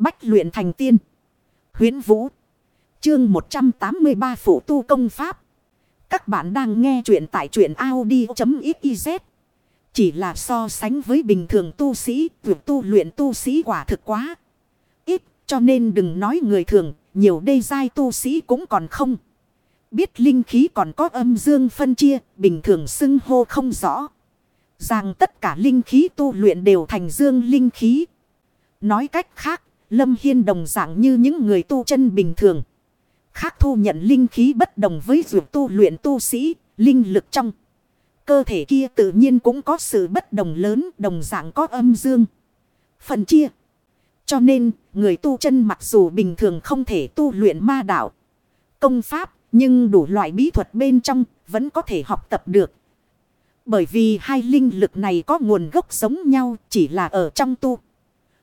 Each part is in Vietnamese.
Bách luyện thành tiên. Huyến Vũ. Chương 183 Phụ Tu Công Pháp. Các bạn đang nghe truyện tại truyện Audi.xyz. Chỉ là so sánh với bình thường tu sĩ, việc tu luyện tu sĩ quả thực quá. Ít, cho nên đừng nói người thường, nhiều đê giai tu sĩ cũng còn không. Biết linh khí còn có âm dương phân chia, bình thường xưng hô không rõ. Rằng tất cả linh khí tu luyện đều thành dương linh khí. Nói cách khác, Lâm Hiên đồng dạng như những người tu chân bình thường. Khác thu nhận linh khí bất đồng với dù tu luyện tu sĩ, linh lực trong. Cơ thể kia tự nhiên cũng có sự bất đồng lớn, đồng dạng có âm dương. Phần chia. Cho nên, người tu chân mặc dù bình thường không thể tu luyện ma đạo, công pháp, nhưng đủ loại bí thuật bên trong vẫn có thể học tập được. Bởi vì hai linh lực này có nguồn gốc giống nhau chỉ là ở trong tu.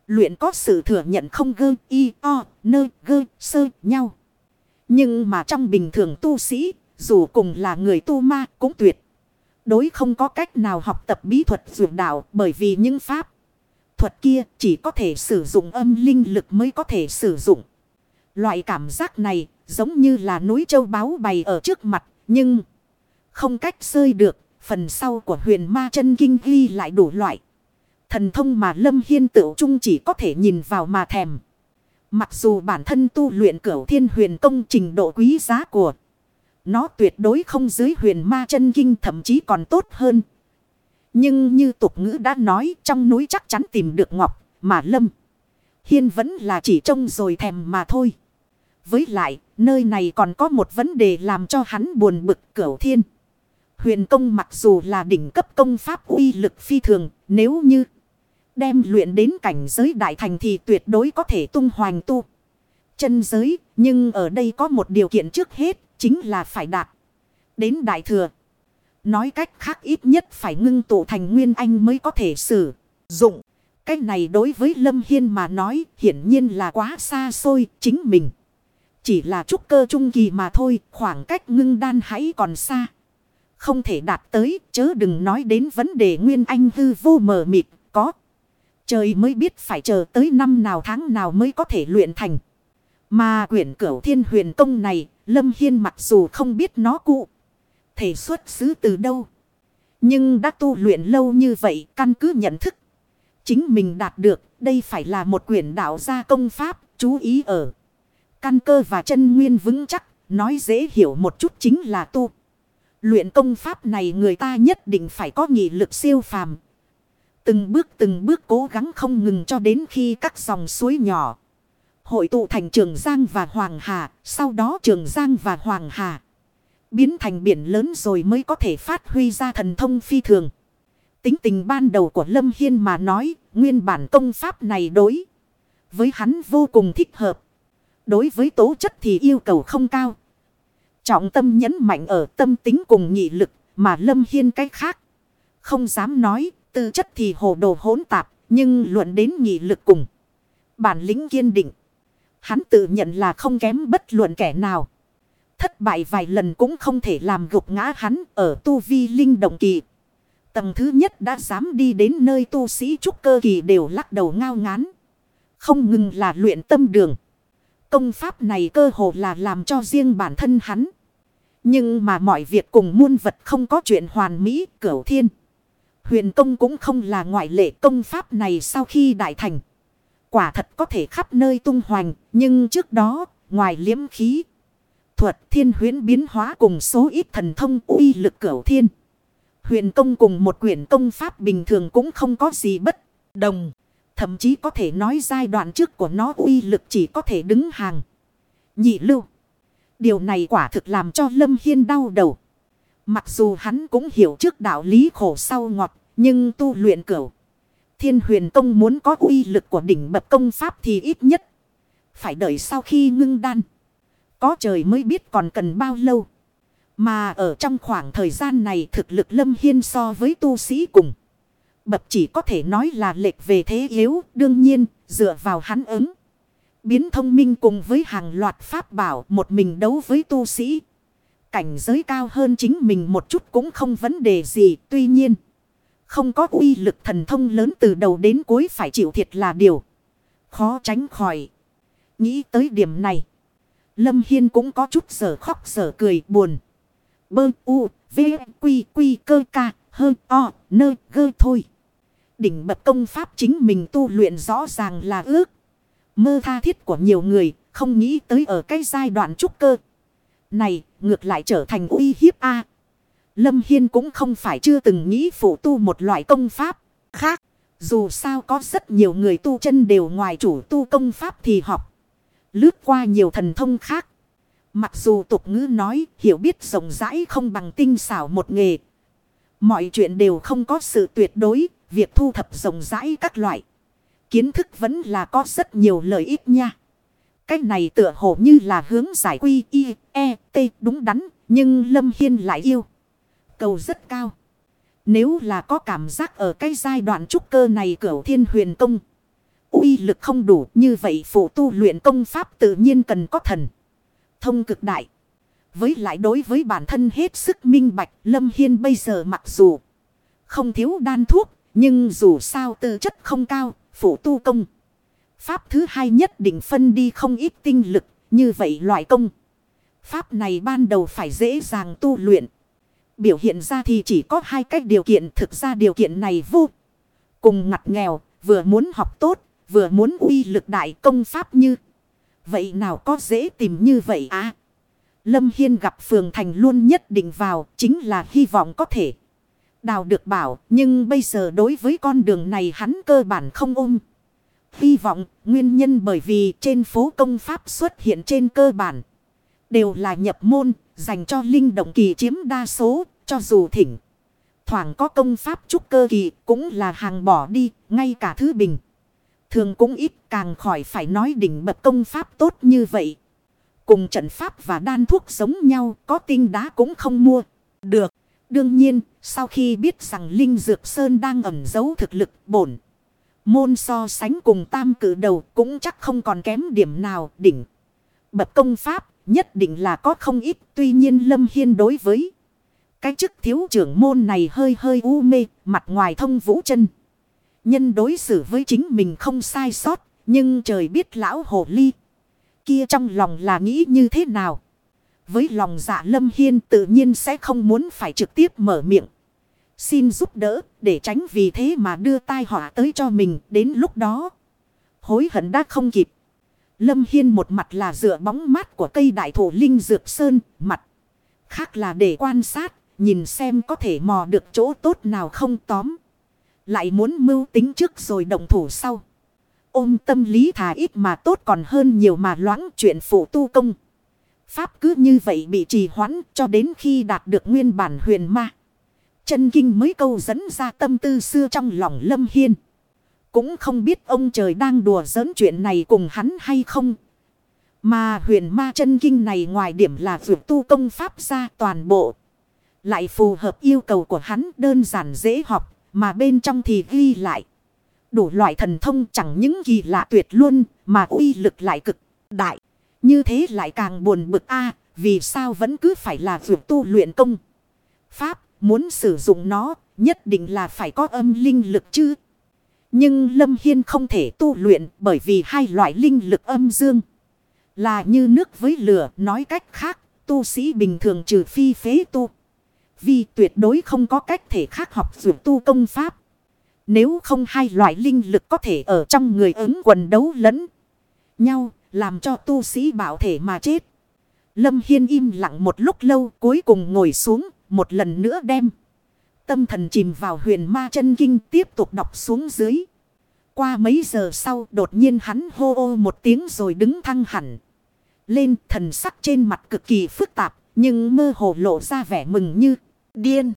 Luyện có sự thừa nhận không gơ y o nơ gơ sơ nhau. Nhưng mà trong bình thường tu sĩ, dù cùng là người tu ma cũng tuyệt. Đối không có cách nào học tập bí thuật dược đạo bởi vì những pháp thuật kia chỉ có thể sử dụng âm linh lực mới có thể sử dụng. Loại cảm giác này giống như là núi châu báu bày ở trước mặt nhưng không cách rơi được. Phần sau của huyền ma chân kinh ghi lại đủ loại. Thần thông mà Lâm Hiên tự trung chỉ có thể nhìn vào mà thèm. Mặc dù bản thân tu luyện cửu thiên huyền công trình độ quý giá của nó tuyệt đối không dưới huyền ma chân kinh thậm chí còn tốt hơn. Nhưng như tục ngữ đã nói, trong núi chắc chắn tìm được ngọc mà Lâm Hiên vẫn là chỉ trông rồi thèm mà thôi. Với lại, nơi này còn có một vấn đề làm cho hắn buồn bực cửu thiên. Huyền công mặc dù là đỉnh cấp công pháp uy lực phi thường, nếu như đem luyện đến cảnh giới đại thành thì tuyệt đối có thể tung hoành tu. Chân giới, nhưng ở đây có một điều kiện trước hết, chính là phải đạt. Đến đại thừa. Nói cách khác ít nhất phải ngưng tụ thành nguyên anh mới có thể sử dụng. Cách này đối với Lâm Hiên mà nói hiển nhiên là quá xa xôi chính mình. Chỉ là trúc cơ trung kỳ mà thôi, khoảng cách ngưng đan hãy còn xa. Không thể đạt tới, chớ đừng nói đến vấn đề nguyên anh hư vô mờ mịt, có. Trời mới biết phải chờ tới năm nào tháng nào mới có thể luyện thành. Mà quyển cửu thiên huyền công này, Lâm Hiên mặc dù không biết nó cụ. Thể xuất xứ từ đâu. Nhưng đã tu luyện lâu như vậy, căn cứ nhận thức. Chính mình đạt được, đây phải là một quyển đạo gia công pháp, chú ý ở. Căn cơ và chân nguyên vững chắc, nói dễ hiểu một chút chính là tu. Luyện công pháp này người ta nhất định phải có nghị lực siêu phàm, Từng bước từng bước cố gắng không ngừng cho đến khi các dòng suối nhỏ. Hội tụ thành Trường Giang và Hoàng Hà. Sau đó Trường Giang và Hoàng Hà. Biến thành biển lớn rồi mới có thể phát huy ra thần thông phi thường. Tính tình ban đầu của Lâm Hiên mà nói. Nguyên bản công pháp này đối. Với hắn vô cùng thích hợp. Đối với tố chất thì yêu cầu không cao. Trọng tâm nhấn mạnh ở tâm tính cùng nhị lực. Mà Lâm Hiên cách khác. Không dám nói tư chất thì hồ đồ hỗn tạp, nhưng luận đến nghị lực cùng. Bản lĩnh kiên định. Hắn tự nhận là không kém bất luận kẻ nào. Thất bại vài lần cũng không thể làm gục ngã hắn ở tu vi linh động kỳ. Tầng thứ nhất đã dám đi đến nơi tu sĩ trúc cơ kỳ đều lắc đầu ngao ngán. Không ngừng là luyện tâm đường. Công pháp này cơ hồ là làm cho riêng bản thân hắn. Nhưng mà mọi việc cùng muôn vật không có chuyện hoàn mỹ cửu thiên. Huyền công cũng không là ngoại lệ công pháp này sau khi đại thành. Quả thật có thể khắp nơi tung hoành, nhưng trước đó, ngoài liếm khí, thuật thiên huyến biến hóa cùng số ít thần thông uy lực cửu thiên. Huyền công cùng một quyển công pháp bình thường cũng không có gì bất đồng. Thậm chí có thể nói giai đoạn trước của nó uy lực chỉ có thể đứng hàng. Nhị lưu. Điều này quả thực làm cho Lâm Hiên đau đầu. Mặc dù hắn cũng hiểu trước đạo lý khổ sau ngọt, nhưng tu luyện cửu. Thiên huyền công muốn có uy lực của đỉnh bậc công pháp thì ít nhất. Phải đợi sau khi ngưng đan. Có trời mới biết còn cần bao lâu. Mà ở trong khoảng thời gian này thực lực lâm hiên so với tu sĩ cùng. Bậc chỉ có thể nói là lệch về thế yếu. Đương nhiên dựa vào hắn ứng. Biến thông minh cùng với hàng loạt pháp bảo một mình đấu với tu sĩ cảnh giới cao hơn chính mình một chút cũng không vấn đề gì. Tuy nhiên, không có uy lực thần thông lớn từ đầu đến cuối phải chịu thiệt là điều. khó tránh khỏi. Nghĩ tới điểm này. Lâm Hiên cũng có chút sở khóc sở cười buồn. Bơ u, v, quy, quy cơ ca, hơ, o, nơ, gơ thôi. Đỉnh bậc công pháp chính mình tu luyện rõ ràng là ước. Mơ tha thiết của nhiều người, không nghĩ tới ở cái giai đoạn trúc cơ. Này, ngược lại trở thành uy hiếp A. Lâm Hiên cũng không phải chưa từng nghĩ phụ tu một loại công pháp khác. Dù sao có rất nhiều người tu chân đều ngoài chủ tu công pháp thì học. Lướt qua nhiều thần thông khác. Mặc dù tục ngữ nói hiểu biết rộng rãi không bằng tinh xảo một nghề. Mọi chuyện đều không có sự tuyệt đối. Việc thu thập rộng rãi các loại. Kiến thức vẫn là có rất nhiều lợi ích nha. Cách này tựa hồ như là hướng giải quy y, e, t đúng đắn. Nhưng Lâm Hiên lại yêu. Cầu rất cao. Nếu là có cảm giác ở cái giai đoạn trúc cơ này cửu thiên huyền công. uy lực không đủ như vậy phụ tu luyện công pháp tự nhiên cần có thần. Thông cực đại. Với lại đối với bản thân hết sức minh bạch Lâm Hiên bây giờ mặc dù không thiếu đan thuốc. Nhưng dù sao tư chất không cao, phụ tu công. Pháp thứ hai nhất định phân đi không ít tinh lực. Như vậy loại công. Pháp này ban đầu phải dễ dàng tu luyện. Biểu hiện ra thì chỉ có hai cách điều kiện. Thực ra điều kiện này vô cùng ngặt nghèo. Vừa muốn học tốt, vừa muốn uy lực đại công pháp như. Vậy nào có dễ tìm như vậy à? Lâm Hiên gặp Phường Thành luôn nhất định vào. Chính là hy vọng có thể. Đào được bảo. Nhưng bây giờ đối với con đường này hắn cơ bản không ôm. Hy vọng nguyên nhân bởi vì trên phố công pháp xuất hiện trên cơ bản. Đều là nhập môn, dành cho linh động kỳ chiếm đa số, cho dù thỉnh. Thoảng có công pháp trúc cơ kỳ cũng là hàng bỏ đi, ngay cả thứ bình. Thường cũng ít càng khỏi phải nói đỉnh bậc công pháp tốt như vậy. Cùng trận pháp và đan thuốc giống nhau, có tinh đá cũng không mua. Được. Đương nhiên, sau khi biết rằng Linh Dược Sơn đang ẩn giấu thực lực bổn. Môn so sánh cùng tam cử đầu cũng chắc không còn kém điểm nào đỉnh. Bậc công pháp nhất định là có không ít. Tuy nhiên Lâm Hiên đối với cái chức thiếu trưởng môn này hơi hơi u mê, mặt ngoài thông vũ chân. Nhân đối xử với chính mình không sai sót, nhưng trời biết lão hồ ly. Kia trong lòng là nghĩ như thế nào? Với lòng dạ Lâm Hiên tự nhiên sẽ không muốn phải trực tiếp mở miệng. Xin giúp đỡ để tránh vì thế mà đưa tai họa tới cho mình đến lúc đó. Hối hận đã không kịp. Lâm Hiên một mặt là dựa bóng mát của cây đại thổ linh dược sơn, mặt khác là để quan sát, nhìn xem có thể mò được chỗ tốt nào không tóm. Lại muốn mưu tính trước rồi động thủ sau. Ôm tâm lý thà ít mà tốt còn hơn nhiều mà loãng chuyện phụ tu công. Pháp cứ như vậy bị trì hoãn cho đến khi đạt được nguyên bản huyền ma. Chân kinh mới câu dẫn ra tâm tư xưa trong lòng Lâm Hiên. Cũng không biết ông trời đang đùa giỡn chuyện này cùng hắn hay không. Mà huyền ma chân kinh này ngoài điểm là vượt tu công pháp ra toàn bộ. Lại phù hợp yêu cầu của hắn đơn giản dễ học. Mà bên trong thì ghi lại. Đủ loại thần thông chẳng những kỳ lạ tuyệt luôn. Mà uy lực lại cực đại. Như thế lại càng buồn bực a, Vì sao vẫn cứ phải là vượt tu luyện công. Pháp, muốn sử dụng nó, nhất định là phải có âm linh lực chứ. Nhưng Lâm Hiên không thể tu luyện bởi vì hai loại linh lực âm dương. Là như nước với lửa nói cách khác tu sĩ bình thường trừ phi phế tu. Vì tuyệt đối không có cách thể khác học dù tu công pháp. Nếu không hai loại linh lực có thể ở trong người ứng quần đấu lẫn nhau, làm cho tu sĩ bảo thể mà chết. Lâm Hiên im lặng một lúc lâu cuối cùng ngồi xuống, một lần nữa đem. Tâm thần chìm vào huyền ma chân kinh tiếp tục đọc xuống dưới. Qua mấy giờ sau, đột nhiên hắn hô ô một tiếng rồi đứng thăng hẳn. Lên, thần sắc trên mặt cực kỳ phức tạp, nhưng mơ hồ lộ ra vẻ mừng như điên.